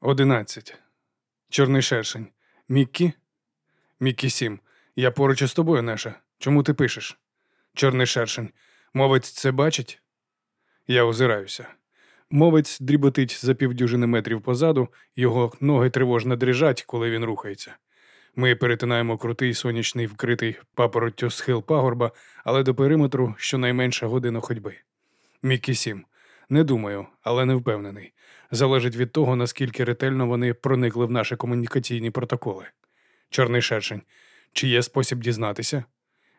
Одинадцять. Чорний шершень. Міккі? Міккі сім. Я поруч із тобою, Неша. Чому ти пишеш? Чорний шершень. Мовець це бачить? Я озираюся. Мовець дріботить за півдюжини метрів позаду, його ноги тривожно дрижать, коли він рухається. Ми перетинаємо крутий сонячний вкритий папороттю схил пагорба, але до периметру щонайменша година ходьби. Міккі сім. Не думаю, але не впевнений. Залежить від того, наскільки ретельно вони проникли в наші комунікаційні протоколи. Чорний шершень. Чи є спосіб дізнатися?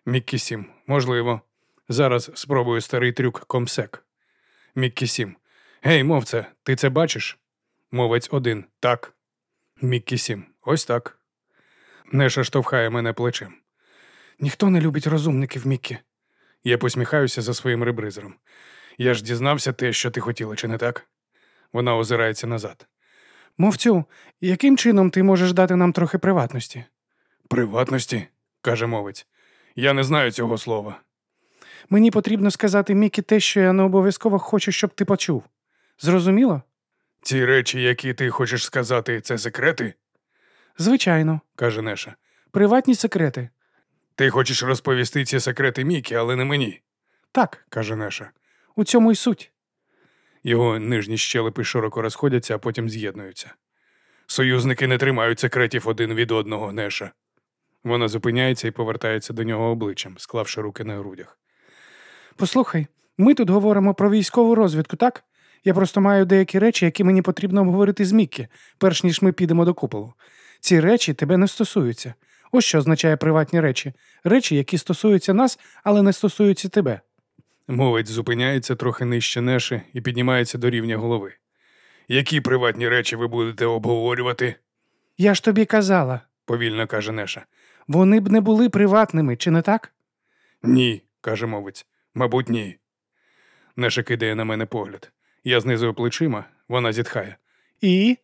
Міккі сім. Можливо. Зараз спробую старий трюк комсек. Міккі сім. Гей, мовце, ти це бачиш? Мовець один. Так. Міккі сім. Ось так. Неша штовхає мене плечем. Ніхто не любить розумників, Міккі. Я посміхаюся за своїм ребризером. Я ж дізнався те, що ти хотіла, чи не так? Вона озирається назад. Мовцю, яким чином ти можеш дати нам трохи приватності? Приватності, каже мовець. Я не знаю цього слова. Мені потрібно сказати Мікі те, що я не обов'язково хочу, щоб ти почув. Зрозуміло? Ці речі, які ти хочеш сказати, це секрети? Звичайно, каже Неша. Приватні секрети. Ти хочеш розповісти ці секрети Мікі, але не мені. Так, каже Неша. У цьому й суть. Його нижні щелепи широко розходяться, а потім з'єднуються. Союзники не тримають секретів один від одного, Неша. Вона зупиняється і повертається до нього обличчям, склавши руки на грудях. Послухай, ми тут говоримо про військову розвідку, так? Я просто маю деякі речі, які мені потрібно обговорити з Міккі, перш ніж ми підемо до куполу. Ці речі тебе не стосуються. Ось що означає приватні речі. Речі, які стосуються нас, але не стосуються тебе. Мовець зупиняється трохи нижче Неші і піднімається до рівня голови. Які приватні речі ви будете обговорювати? Я ж тобі казала, повільно каже Неша. Вони б не були приватними, чи не так? Ні, каже мовець. Мабуть, ні. Неша кидає на мене погляд. Я знизую плечима, вона зітхає. І?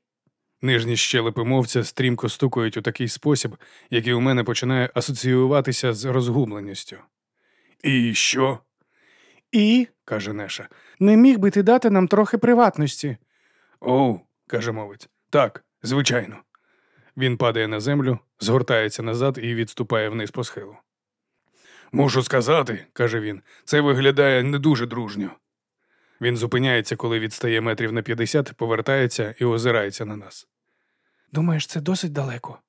Нижні щелепи мовця стрімко стукають у такий спосіб, який у мене починає асоціюватися з розгубленістю. І що? І, каже Неша, не міг би ти дати нам трохи приватності. Оу, каже мовець. Так, звичайно. Він падає на землю, згортається назад і відступає вниз по схилу. Мушу сказати, каже він, це виглядає не дуже дружньо. Він зупиняється, коли відстає метрів на 50, повертається і озирається на нас. Думаєш, це досить далеко?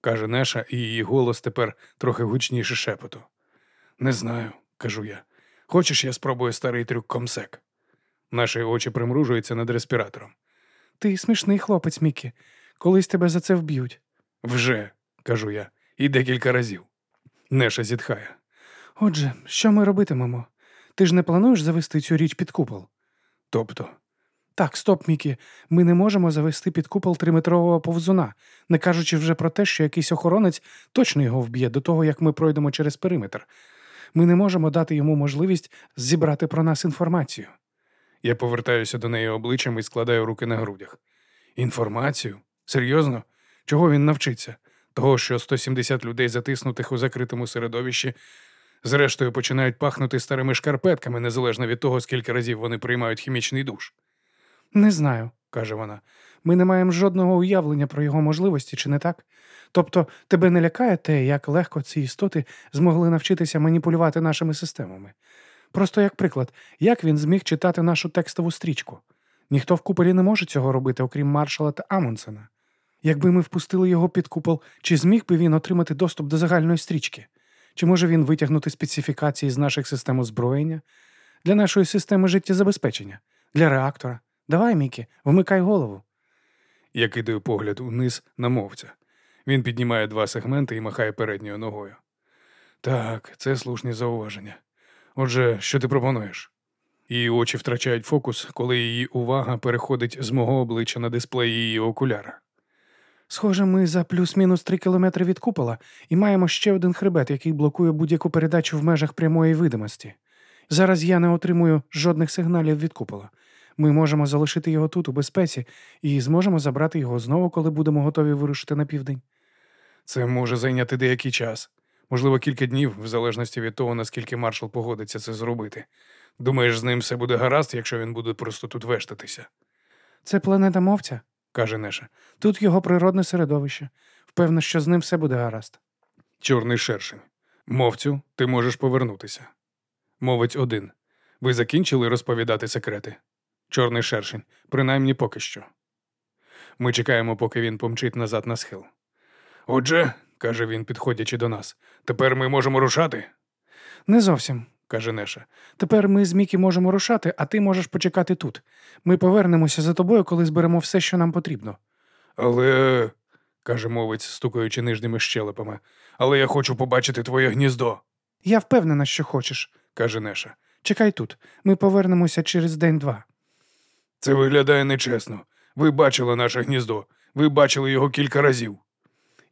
каже Неша, і її голос тепер трохи гучніше шепоту. Не знаю, кажу я. Хочеш, я спробую старий трюк комсек? Наші очі примружуються над респіратором. Ти смішний хлопець, Мікі. Колись тебе за це вб'ють. Вже, кажу я, і декілька разів. Неша зітхає. Отже, що ми робитимемо? Ти ж не плануєш завести цю річ під купол? Тобто. Так, стоп, Мікі, ми не можемо завести під купол триметрового повзуна, не кажучи вже про те, що якийсь охоронець точно його вб'є до того, як ми пройдемо через периметр. Ми не можемо дати йому можливість зібрати про нас інформацію. Я повертаюся до неї обличчям і складаю руки на грудях. Інформацію? Серйозно? Чого він навчиться? Того, що 170 людей, затиснутих у закритому середовищі, зрештою починають пахнути старими шкарпетками, незалежно від того, скільки разів вони приймають хімічний душ. Не знаю, каже вона. Ми не маємо жодного уявлення про його можливості, чи не так? Тобто тебе не лякає те, як легко ці істоти змогли навчитися маніпулювати нашими системами. Просто як приклад, як він зміг читати нашу текстову стрічку. Ніхто в куполі не може цього робити, окрім маршала та Амундсена. Якби ми впустили його під купол, чи зміг би він отримати доступ до загальної стрічки? Чи може він витягнути специфікації з наших систем озброєння для нашої системи життєзабезпечення, для реактора? Давай, Мікі, вмикай голову. Я кидаю погляд униз на мовця. Він піднімає два сегменти і махає передньою ногою. Так, це слушні зауваження. Отже, що ти пропонуєш? Її очі втрачають фокус, коли її увага переходить з мого обличчя на дисплей її окуляра. Схоже, ми за плюс-мінус три кілометри від купола і маємо ще один хребет, який блокує будь-яку передачу в межах прямої видимості. Зараз я не отримую жодних сигналів від купола. Ми можемо залишити його тут у безпеці і зможемо забрати його знову, коли будемо готові вирушити на південь. Це може зайняти деякий час, можливо, кілька днів, в залежності від того, наскільки маршал погодиться це зробити. Думаєш, з ним все буде гаразд, якщо він буде просто тут вештатися? Це планета мовця, каже Неша. Тут його природне середовище. Впевнена, що з ним все буде гаразд. Чорний шершень. Мовцю, ти можеш повернутися. Мовець один. Ви закінчили розповідати секрети? Чорний шершень, принаймні поки що. Ми чекаємо, поки він помчить назад на схил. Отже, каже він, підходячи до нас, тепер ми можемо рушати? Не зовсім, каже Неша. Тепер ми з Мікі можемо рушати, а ти можеш почекати тут. Ми повернемося за тобою, коли зберемо все, що нам потрібно. Але, каже мовець, стукаючи нижніми щелепами, але я хочу побачити твоє гніздо. Я впевнена, що хочеш, каже Неша. Чекай тут, ми повернемося через день-два. Це виглядає нечесно. Ви бачили наше гніздо, ви бачили його кілька разів.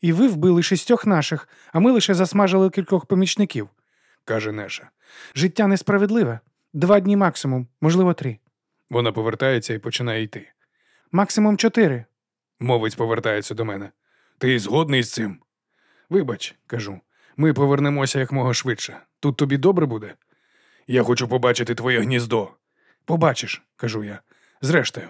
І ви вбили шістьох наших, а ми лише засмажили кількох помічників, каже Неша. Життя несправедливе. Два дні максимум, можливо, три. Вона повертається і починає йти. Максимум чотири. Мовець повертається до мене. Ти згодний з цим? Вибач, кажу, ми повернемося якмога швидше. Тут тобі добре буде? Я хочу побачити твоє гніздо. Побачиш, кажу я. Зрештою,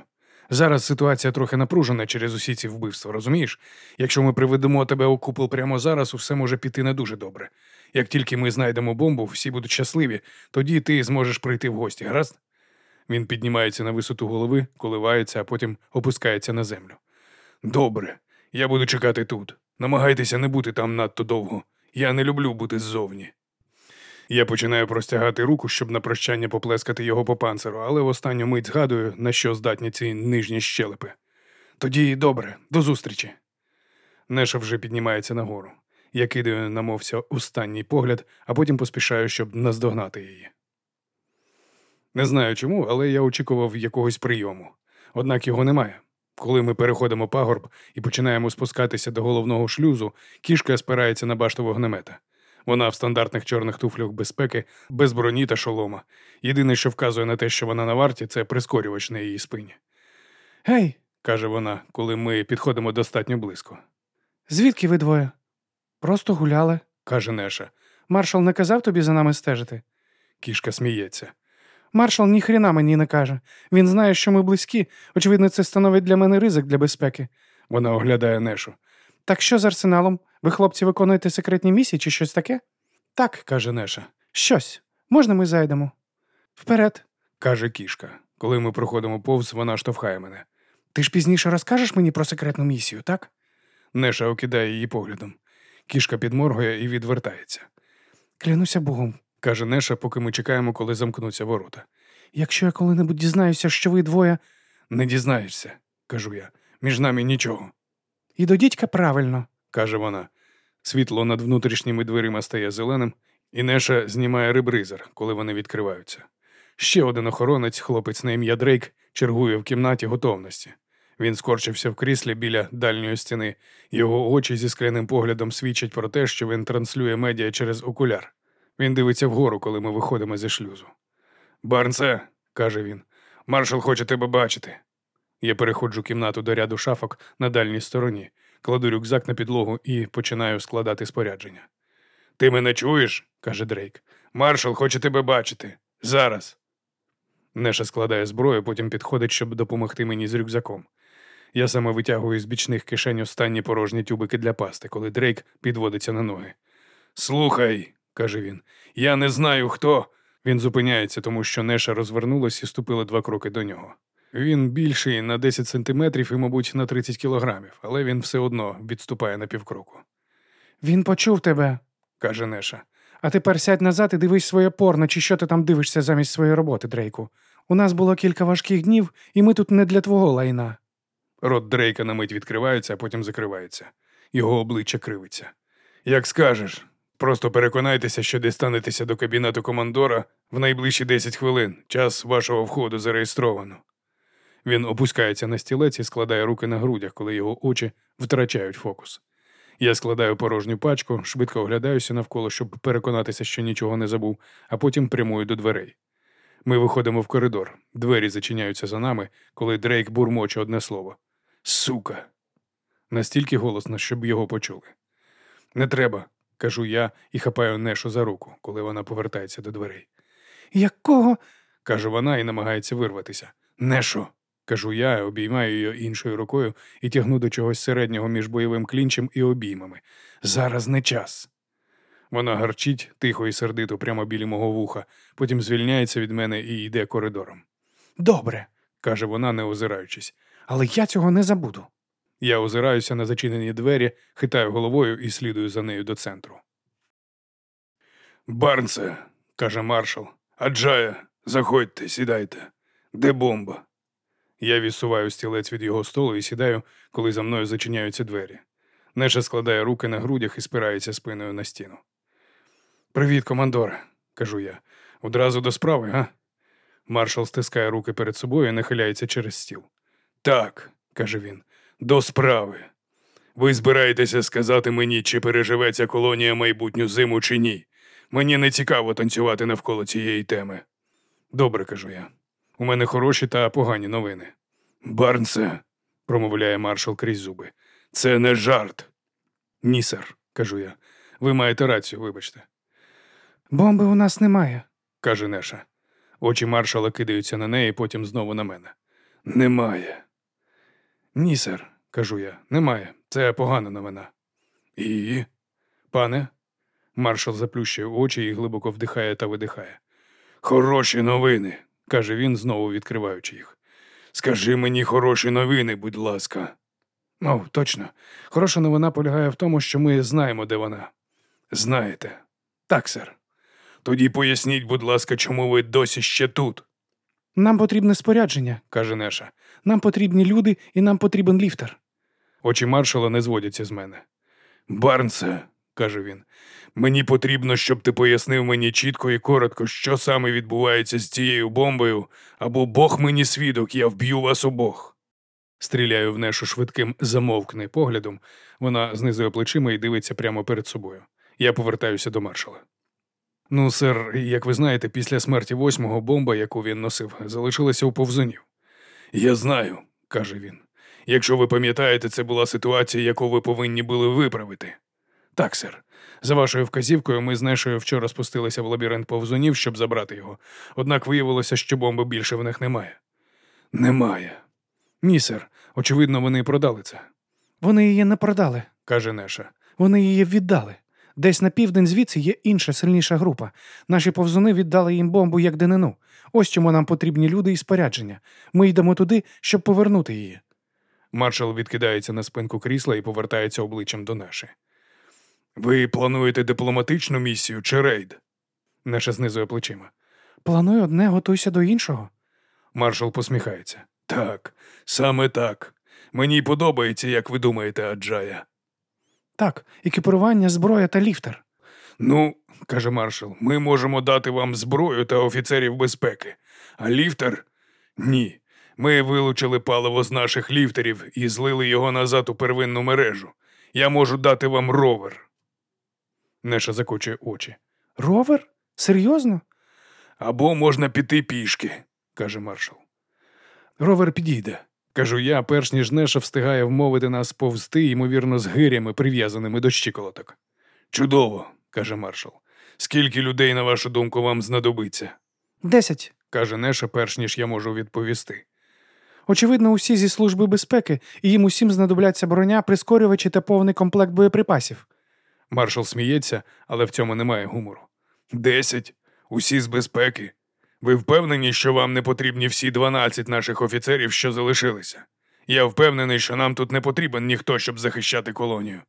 зараз ситуація трохи напружена через усі ці вбивства, розумієш? Якщо ми приведемо тебе у купол прямо зараз, усе може піти не дуже добре. Як тільки ми знайдемо бомбу, всі будуть щасливі, тоді ти зможеш прийти в гості, гаразд? Він піднімається на висоту голови, коливається, а потім опускається на землю. Добре, я буду чекати тут. Намагайтеся не бути там надто довго. Я не люблю бути ззовні. Я починаю простягати руку, щоб на прощання поплескати його по панциру, але в останню мить згадую, на що здатні ці нижні щелепи. Тоді добре, до зустрічі. Неша вже піднімається нагору. Я кидаю на мовця останній погляд, а потім поспішаю, щоб наздогнати її. Не знаю чому, але я очікував якогось прийому. Однак його немає. Коли ми переходимо пагорб і починаємо спускатися до головного шлюзу, кішка спирається на башту вогнемета. Вона в стандартних чорних туфлях безпеки, без броні та шолома. Єдине, що вказує на те, що вона на варті, це прискорювач на її спині. Гей, каже вона, коли ми підходимо достатньо близько. Звідки ви двоє? Просто гуляли, каже Неша. Маршал не казав тобі за нами стежити. Кішка сміється. Маршал ніхрена мені не каже. Він знає, що ми близькі. Очевидно, це становить для мене ризик для безпеки. Вона оглядає Нешу. Так що з арсеналом? Ви, хлопці, виконуєте секретні місії чи щось таке? Так, каже Неша. Щось. Можна ми зайдемо? Вперед, каже кішка. Коли ми проходимо повз, вона штовхає мене. Ти ж пізніше розкажеш мені про секретну місію, так? Неша окидає її поглядом. Кішка підморгує і відвертається. Клянуся Богом, каже Неша, поки ми чекаємо, коли замкнуться ворота. Якщо я коли-небудь дізнаюся, що ви двоє. Не дізнаєшся, кажу я. Між нами нічого. І до дідька правильно, каже вона. Світло над внутрішніми дверима стає зеленим, і Неша знімає ребризер, коли вони відкриваються. Ще один охоронець, хлопець на ім'я Дрейк, чергує в кімнаті готовності. Він скорчився в кріслі біля дальньої стіни. Його очі зі скляним поглядом свідчать про те, що він транслює медіа через окуляр. Він дивиться вгору, коли ми виходимо зі шлюзу. Барнсе, каже він, маршал хоче тебе бачити. Я переходжу кімнату до ряду шафок на дальній стороні, кладу рюкзак на підлогу і починаю складати спорядження. Ти мене чуєш? каже Дрейк. Маршал хоче тебе бачити. Зараз. Неша складає зброю, потім підходить, щоб допомогти мені з рюкзаком. Я саме витягую з бічних кишень останні порожні тюбики для пасти, коли Дрейк підводиться на ноги. Слухай, каже він, я не знаю хто. Він зупиняється, тому що Неша розвернулась і ступила два кроки до нього. Він більший на 10 сантиметрів і, мабуть, на 30 кілограмів, але він все одно відступає на півкроку. Він почув тебе, каже Неша. А тепер сядь назад і дивись своє порно, чи що ти там дивишся замість своєї роботи, Дрейку. У нас було кілька важких днів, і ми тут не для твого лайна. Рот Дрейка на мить відкривається, а потім закривається. Його обличчя кривиться. Як скажеш, просто переконайтеся, що дістанетеся до кабінету командора в найближчі 10 хвилин. Час вашого входу зареєстровано. Він опускається на стілець і складає руки на грудях, коли його очі втрачають фокус. Я складаю порожню пачку, швидко оглядаюся навколо, щоб переконатися, що нічого не забув, а потім прямую до дверей. Ми виходимо в коридор. Двері зачиняються за нами, коли Дрейк бурмоче одне слово. Сука. Настільки голосно, щоб його почули. Не треба, кажу я і хапаю Нешу за руку, коли вона повертається до дверей. Якого? каже вона і намагається вирватися. Нешо, кажу я, обіймаю її іншою рукою і тягну до чогось середнього між бойовим клінчем і обіймами. Зараз не час. Вона гарчить тихо і сердито прямо біля мого вуха, потім звільняється від мене і йде коридором. Добре, каже вона, не озираючись. але я цього не забуду. Я озираюся на зачинені двері, хитаю головою і слідую за нею до центру. Барнсе, каже маршал, Аджая, заходьте, сідайте. Де бомба? Я відсуваю стілець від його столу і сідаю, коли за мною зачиняються двері. Неша складає руки на грудях і спирається спиною на стіну. Привіт, командоре, кажу я. Одразу до справи, га? Маршал стискає руки перед собою і нахиляється через стіл. Так, каже він, до справи. Ви збираєтеся сказати мені, чи переживе ця колонія майбутню зиму чи ні. Мені не цікаво танцювати навколо цієї теми. Добре, кажу я. У мене хороші та погані новини. Барнсе, промовляє маршал крізь зуби. Це не жарт. Ні, сер, кажу я. Ви маєте рацію, вибачте, Бомби у нас немає. каже Неша. Очі маршала кидаються на неї, потім знову на мене. Немає. Ні, сер, кажу я, немає. Це погана новина. І. Пане. Маршал заплющує очі і глибоко вдихає та видихає. Хороші новини, каже він, знову відкриваючи їх. Скажи мені хороші новини, будь ласка. О, точно. Хороша новина полягає в тому, що ми знаємо, де вона. Знаєте. Так, сер. Тоді поясніть, будь ласка, чому ви досі ще тут, Нам потрібне спорядження. каже Неша. Нам потрібні люди і нам потрібен ліфтер. Очі маршала не зводяться з мене. Барнсе, каже він, мені потрібно, щоб ти пояснив мені чітко і коротко, що саме відбувається з цією бомбою, або Бог мені свідок, я вб'ю вас обох. Стріляю в нешу швидким замовкни поглядом. Вона знизує плечима і дивиться прямо перед собою. Я повертаюся до маршала. Ну, сер, як ви знаєте, після смерті восьмого бомба, яку він носив, залишилася у повзунів. Я знаю, каже він. Якщо ви пам'ятаєте, це була ситуація, яку ви повинні були виправити. Так, сер. За вашою вказівкою, ми з Нешою вчора спустилися в лабіринт повзунів, щоб забрати його. Однак виявилося, що бомби більше в них немає. Немає. Ні, сер. Очевидно, вони продали це, Вони її не продали. каже Неша. Вони її віддали. Десь на південь звідси є інша сильніша група. Наші повзуни віддали їм бомбу як динину. Ось чому нам потрібні люди і спорядження. Ми йдемо туди, щоб повернути її. Маршал відкидається на спинку крісла і повертається обличчям до Неші. Ви плануєте дипломатичну місію чи рейд? Неша знизує плечима. Планую одне, готуйся до іншого. Маршал посміхається. Так, саме так. Мені подобається, як ви думаєте, Аджая. Так, екіпірування, зброя та ліфтер. Ну, каже маршал, ми можемо дати вам зброю та офіцерів безпеки. А ліфтер? Ні. Ми вилучили паливо з наших ліфтерів і злили його назад у первинну мережу. Я можу дати вам ровер. Неша закочує очі. Ровер? Серйозно? Або можна піти пішки, каже маршал. Ровер підійде, кажу я, перш ніж Неша встигає вмовити нас повзти, ймовірно, з гирями, прив'язаними до щиколоток. Чудово, каже маршал. Скільки людей, на вашу думку, вам знадобиться? Десять. каже Неша, перш ніж я можу відповісти. Очевидно, усі зі служби безпеки, і їм усім знадобляться броня, прискорювачі та повний комплект боєприпасів. Маршал сміється, але в цьому немає гумору. Десять. Усі з безпеки. Ви впевнені, що вам не потрібні всі дванадцять наших офіцерів, що залишилися? Я впевнений, що нам тут не потрібен ніхто, щоб захищати колонію.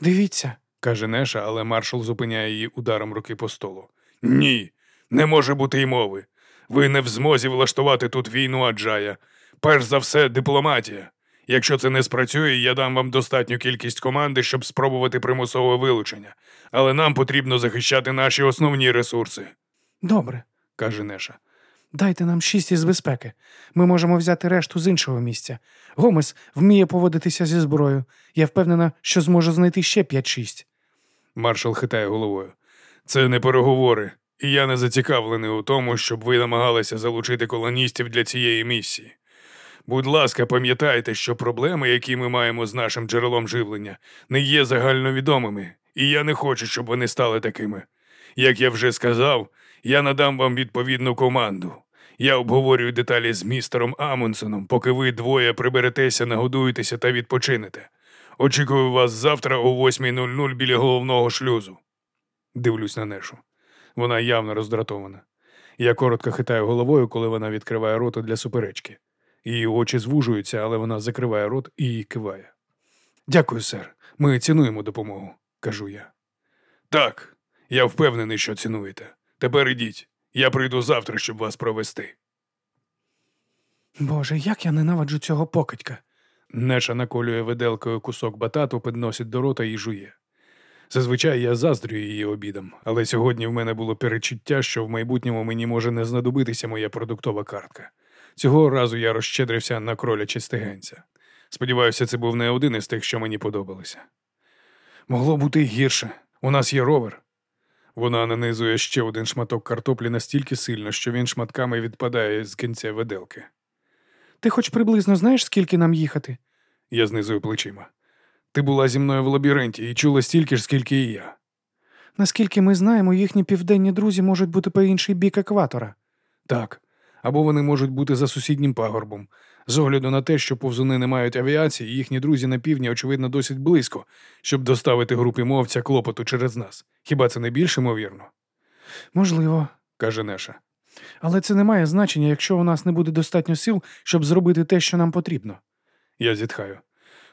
Дивіться, каже Неша, але маршал зупиняє її ударом руки по столу. Ні, не може бути й мови. Ви не в змозі влаштувати тут війну, Аджая. Перш за все, дипломатія. Якщо це не спрацює, я дам вам достатню кількість команди, щоб спробувати примусове вилучення. Але нам потрібно захищати наші основні ресурси, добре. каже Неша. Дайте нам шість із безпеки. Ми можемо взяти решту з іншого місця. Гомес вміє поводитися зі зброєю. Я впевнена, що зможу знайти ще п'ять-шість. Маршал хитає головою. Це не переговори, і я не зацікавлений у тому, щоб ви намагалися залучити колоністів для цієї місії. Будь ласка, пам'ятайте, що проблеми, які ми маємо з нашим джерелом живлення, не є загальновідомими, і я не хочу, щоб вони стали такими. Як я вже сказав, я надам вам відповідну команду. Я обговорюю деталі з містером Амундсеном, поки ви двоє приберетеся, нагодуєтеся та відпочинете. Очікую вас завтра о 8.00 біля головного шлюзу. Дивлюсь на Нешу. Вона явно роздратована. Я коротко хитаю головою, коли вона відкриває рота для суперечки. Її очі звужуються, але вона закриває рот і киває. Дякую, сер. Ми цінуємо допомогу, кажу я. Так, я впевнений, що цінуєте. Тепер ідіть. Я прийду завтра, щоб вас провести. Боже, як я ненавиджу цього покидька. Неша наколює виделкою кусок батату, підносить до рота і жує. Зазвичай я заздрю її обідам, але сьогодні в мене було перечуття, що в майбутньому мені може не знадобитися моя продуктова картка. Цього разу я розщедрився на кроляче стегенця. Сподіваюся, це був не один із тих, що мені подобалися. Могло бути гірше. У нас є ровер. Вона нанизує ще один шматок картоплі настільки сильно, що він шматками відпадає з кінця виделки. Ти хоч приблизно знаєш, скільки нам їхати? Я знизую плечима. Ти була зі мною в лабіринті і чула стільки ж, скільки і я. Наскільки ми знаємо, їхні південні друзі можуть бути по інший бік екватора. Так. Або вони можуть бути за сусіднім пагорбом. З огляду на те, що повзуни не мають авіації, їхні друзі на півдні, очевидно, досить близько, щоб доставити групі мовця клопоту через нас. Хіба це не більш ймовірно? Можливо, каже Неша. але це не має значення, якщо у нас не буде достатньо сил, щоб зробити те, що нам потрібно. Я зітхаю.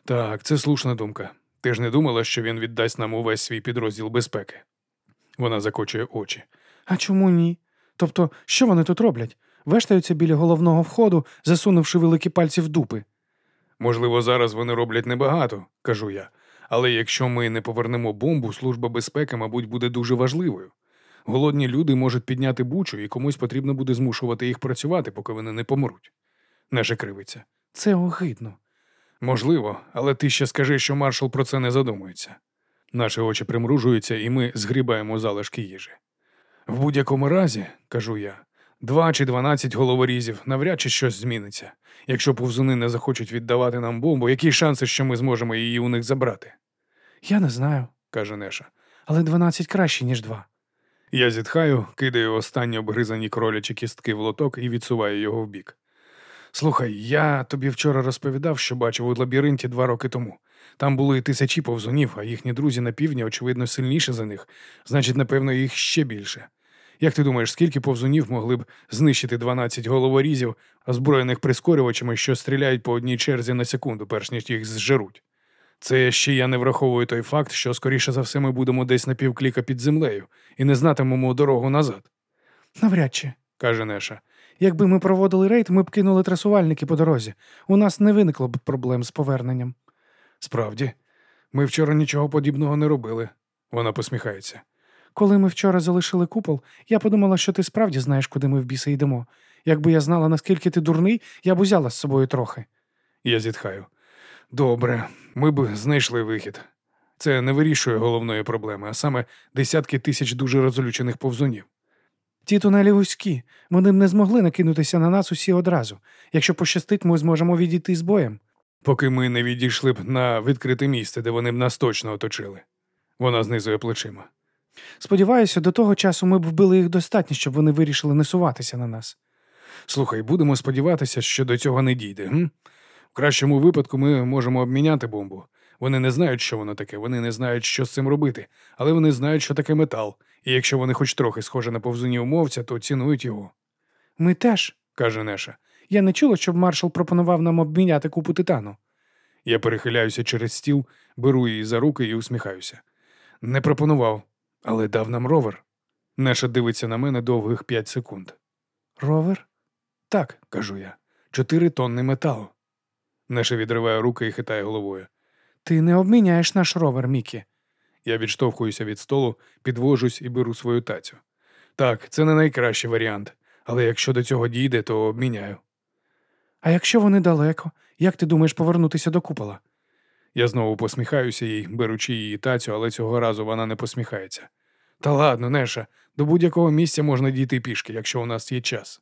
Так, це слушна думка. Ти ж не думала, що він віддасть нам увесь свій підрозділ безпеки. Вона закочує очі. А чому ні? Тобто, що вони тут роблять? Вештаються біля головного входу, засунувши великі пальці в дупи. Можливо, зараз вони роблять небагато, кажу я. Але якщо ми не повернемо бомбу, служба безпеки, мабуть, буде дуже важливою. Голодні люди можуть підняти бучу, і комусь потрібно буде змушувати їх працювати, поки вони не помруть. Неша кривиться. Це огидно. Можливо, але ти ще скажи, що маршал про це не задумується. Наші очі примружуються, і ми згрібаємо залишки їжі. В будь-якому разі, кажу я, два чи дванадцять головорізів навряд чи щось зміниться. Якщо повзуни не захочуть віддавати нам бомбу, які шанси, що ми зможемо її у них забрати? Я не знаю, каже Неша. але дванадцять краще, ніж два. Я зітхаю, кидаю останні обгризані кролячі кістки в лоток і відсуваю його вбік. Слухай, я тобі вчора розповідав, що бачив у лабіринті два роки тому. Там були тисячі повзунів, а їхні друзі на півдні, очевидно, сильніші за них, значить, напевно, їх ще більше. Як ти думаєш, скільки повзунів могли б знищити 12 головорізів, озброєних прискорювачами, що стріляють по одній черзі на секунду, перш ніж їх зжеруть? Це ще я не враховую той факт, що скоріше за все ми будемо десь на півкліка під землею і не знатимемо дорогу назад, Навряд чи. каже Неша. Якби ми проводили рейд, ми б кинули трасувальники по дорозі. У нас не виникло б проблем з поверненням. Справді, ми вчора нічого подібного не робили. Вона посміхається. Коли ми вчора залишили купол, я подумала, що ти справді знаєш, куди ми в біса йдемо. Якби я знала, наскільки ти дурний, я б узяла з собою трохи. Я зітхаю. Добре, ми б знайшли вихід. Це не вирішує головної проблеми, а саме десятки тисяч дуже розлючених повзунів. Ті тунелі вузькі, вони б не змогли накинутися на нас усі одразу. Якщо пощастить, ми зможемо відійти з боєм. Поки ми не відійшли б на відкрите місце, де вони б нас точно оточили. Вона знизує плечима. Сподіваюся, до того часу ми б вбили їх достатньо, щоб вони вирішили не суватися на нас. Слухай, будемо сподіватися, що до цього не дійде. М? В кращому випадку ми можемо обміняти бомбу. Вони не знають, що воно таке, вони не знають, що з цим робити, але вони знають, що таке метал, і якщо вони хоч трохи схожі на повзунів мовця, то цінують його, Ми теж, каже Неша. я не чула, щоб маршал пропонував нам обміняти купу титану. Я перехиляюся через стіл, беру її за руки і усміхаюся. Не пропонував, але дав нам ровер. Неша дивиться на мене довгих п'ять секунд. Ровер? Так, кажу я, чотири тонни металу. Неша відриває руки і хитає головою. Ти не обміняєш наш ровер, Мікі. Я відштовхуюся від столу, підвожусь і беру свою тацю. Так, це не найкращий варіант, але якщо до цього дійде, то обміняю. А якщо вони далеко, як ти думаєш повернутися до купола? Я знову посміхаюся їй, беручи її тацю, але цього разу вона не посміхається. Та ладно, Неша, до будь-якого місця можна дійти пішки, якщо у нас є час.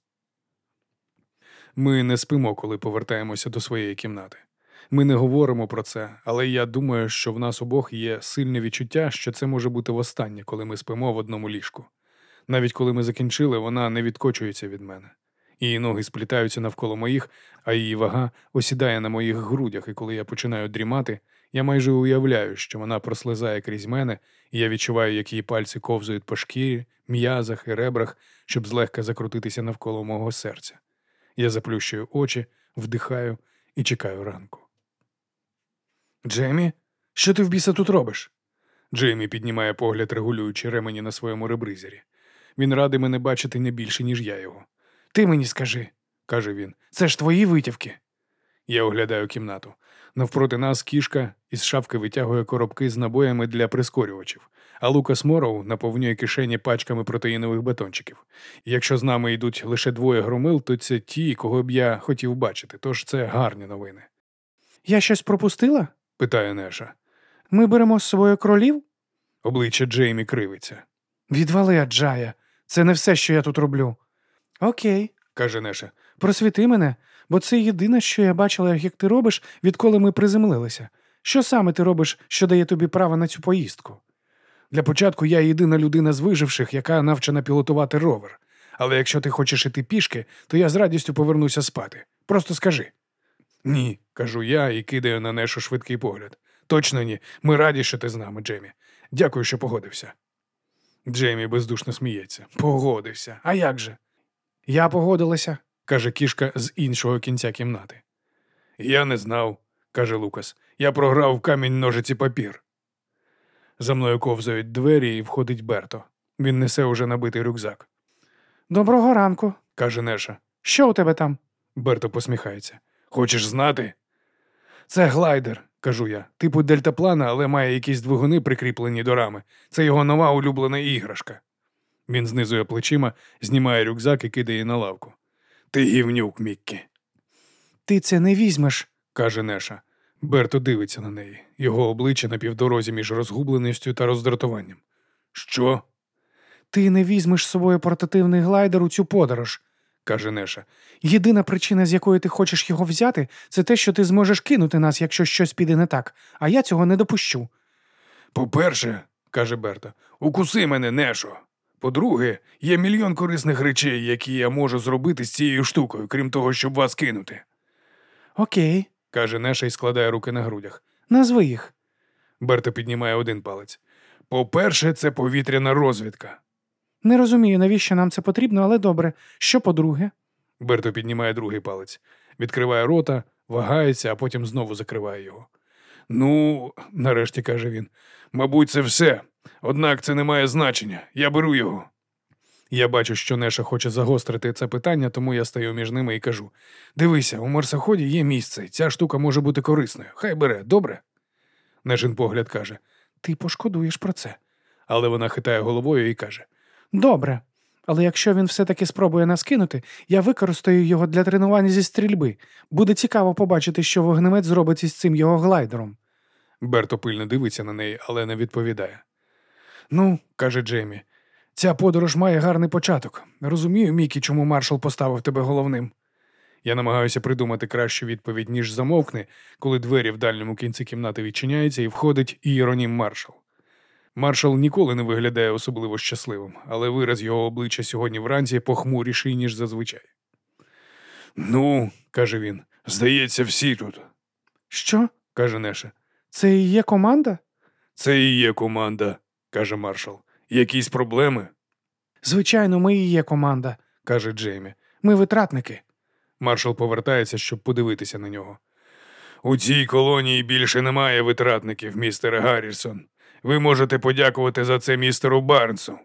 Ми не спимо, коли повертаємося до своєї кімнати. Ми не говоримо про це, але я думаю, що в нас обох є сильне відчуття, що це може бути востаннє, коли ми спимо в одному ліжку. Навіть коли ми закінчили, вона не відкочується від мене. Її ноги сплітаються навколо моїх, а її вага осідає на моїх грудях, і коли я починаю дрімати, я майже уявляю, що вона прослизає крізь мене, і я відчуваю, як її пальці ковзують по шкірі, м'язах і ребрах, щоб злегка закрутитися навколо мого серця. Я заплющую очі, вдихаю і чекаю ранку. Джеймі, що ти в біса тут робиш? Джеймі піднімає погляд, регулюючи ремені на своєму ребризері. Він радий мене бачити не більше, ніж я його. Ти мені скажи, каже він, це ж твої витівки. Я оглядаю кімнату. Навпроти нас кішка із шафки витягує коробки з набоями для прискорювачів, а Лукас Мороу наповнює кишені пачками протеїнових батончиків. Якщо з нами йдуть лише двоє громил, то це ті, кого б я хотів бачити, тож це гарні новини. Я щось пропустила? питає Неша. Ми беремо з собою кролів? Обличчя Джеймі кривиться. Відвали, Аджая. Це не все, що я тут роблю. Окей, каже Неша. просвіти мене, бо це єдине, що я бачила, як ти робиш, відколи ми приземлилися. Що саме ти робиш, що дає тобі право на цю поїздку? Для початку я єдина людина з виживших, яка навчена пілотувати ровер. Але якщо ти хочеш іти пішки, то я з радістю повернуся спати. Просто скажи. Ні, кажу я і кидаю на Нешу швидкий погляд. Точно ні. Ми раді, що ти з нами, Джеймі. Дякую, що погодився. Джеймі бездушно сміється. Погодився. А як же? Я погодилася. Каже кішка з іншого кінця кімнати. Я не знав, каже Лукас. Я програв в камінь ножиці папір. За мною ковзають двері і входить Берто. Він несе уже набитий рюкзак. Доброго ранку, каже Неша. Що у тебе там? Берто посміхається. Хочеш знати? Це глайдер, кажу я. Типу дельтаплана, але має якісь двигуни прикріплені до рами. Це його нова улюблена іграшка. Він знизує плечима, знімає рюкзак і кидає на лавку. Ти гівнюк, Міккі, Ти це не візьмеш. каже Неша. Берто дивиться на неї. Його обличчя на півдорозі між розгубленістю та роздратуванням. Що? Ти не візьмеш з собою портативний глайдер у цю подорож. каже Неша. Єдина причина, з якої ти хочеш його взяти, це те, що ти зможеш кинути нас, якщо щось піде не так, а я цього не допущу. По-перше, каже Берта, укуси мене, Нешо. По-друге, є мільйон корисних речей, які я можу зробити з цією штукою, крім того, щоб вас кинути, Окей, каже Неша і складає руки на грудях. назви їх. Берта піднімає один палець. По-перше, це повітряна розвідка. Не розумію, навіщо нам це потрібно, але добре. Що по-друге? Берто піднімає другий палець, відкриває рота, вагається, а потім знову закриває його. Ну, нарешті каже він, мабуть, це все. Однак це не має значення. Я беру його. Я бачу, що Неша хоче загострити це питання, тому я стаю між ними і кажу: дивися, у марсоході є місце, ця штука може бути корисною. Хай бере, добре? Нешин погляд каже, Ти пошкодуєш про це. але вона хитає головою і каже: Добре. Але якщо він все-таки спробує нас кинути, я використаю його для тренування зі стрільби. Буде цікаво побачити, що вогнемет зробить із цим його глайдером. Берто пильно дивиться на неї, але не відповідає. Ну, каже Джеймі, ця подорож має гарний початок. Розумію, Мікі, чому маршал поставив тебе головним. Я намагаюся придумати кращу відповідь, ніж замовкне, коли двері в дальньому кінці кімнати відчиняються і входить іеронім маршал. Маршал ніколи не виглядає особливо щасливим, але вираз його обличчя сьогодні вранці похмуріший, ніж зазвичай. Ну, каже він, здається, всі тут, Що? каже Неша. Це і є команда? Це і є команда, каже маршал. Якісь проблеми? Звичайно, ми і є команда, каже Джеймі. Ми витратники. Маршал повертається, щоб подивитися на нього. У цій колонії більше немає витратників, містере Гаррісон. Ви можете подякувати за це містеру Барнсу,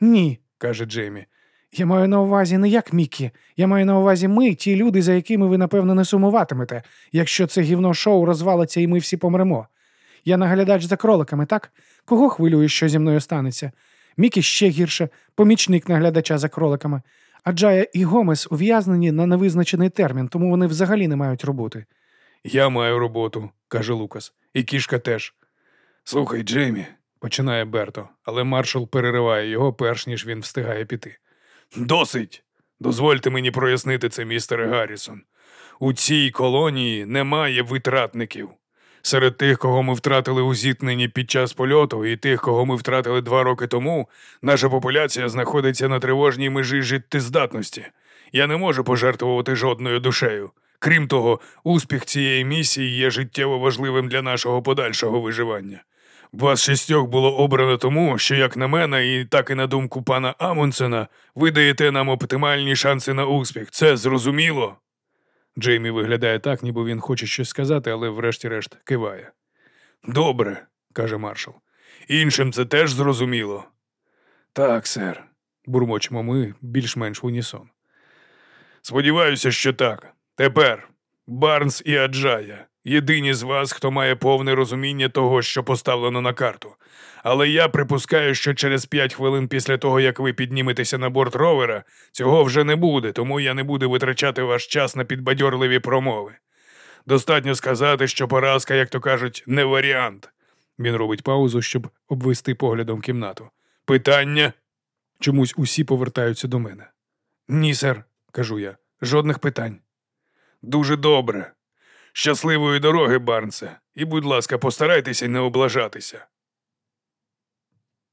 Ні, каже Джеймі. Я маю на увазі не як Мікі. Я маю на увазі ми, ті люди, за якими ви, напевно, не сумуватимете, якщо це гівно шоу розвалиться і ми всі помремо. Я наглядач за кроликами, так? Кого хвилює, що зі мною станеться? Мікі ще гірше, помічник наглядача за кроликами. А Джая і Гомес ув'язнені на невизначений термін, тому вони взагалі не мають роботи. Я маю роботу, каже Лукас, і кішка теж. Слухай, Джеймі, починає Берто, але маршал перериває його, перш ніж він встигає піти. Досить. Дозвольте мені прояснити це, містере Гаррісон. У цій колонії немає витратників. Серед тих, кого ми втратили у зіткненні під час польоту, і тих, кого ми втратили два роки тому, наша популяція знаходиться на тривожній межі життєздатності. Я не можу пожертвувати жодною душею. Крім того, успіх цієї місії є життєво важливим для нашого подальшого виживання. Вас шістьох було обрано тому, що, як на мене, і так і на думку пана Амундсена, ви даєте нам оптимальні шанси на успіх. Це зрозуміло. Джеймі виглядає так, ніби він хоче щось сказати, але врешті-решт киває. Добре, каже маршал. Іншим це теж зрозуміло. Так, сер, бурмочемо ми більш-менш в унісон. Сподіваюся, що так. Тепер Барнс і Аджая єдині з вас, хто має повне розуміння того, що поставлено на карту. Але я припускаю, що через п'ять хвилин після того, як ви підніметеся на борт ровера, цього вже не буде, тому я не буду витрачати ваш час на підбадьорливі промови. Достатньо сказати, що поразка, як то кажуть, не варіант. Він робить паузу, щоб обвести поглядом кімнату. Питання? Чомусь усі повертаються до мене. Ні, сер, кажу я, жодних питань. Дуже добре. Щасливої дороги, Барнсе, і, будь ласка, постарайтеся не облажатися.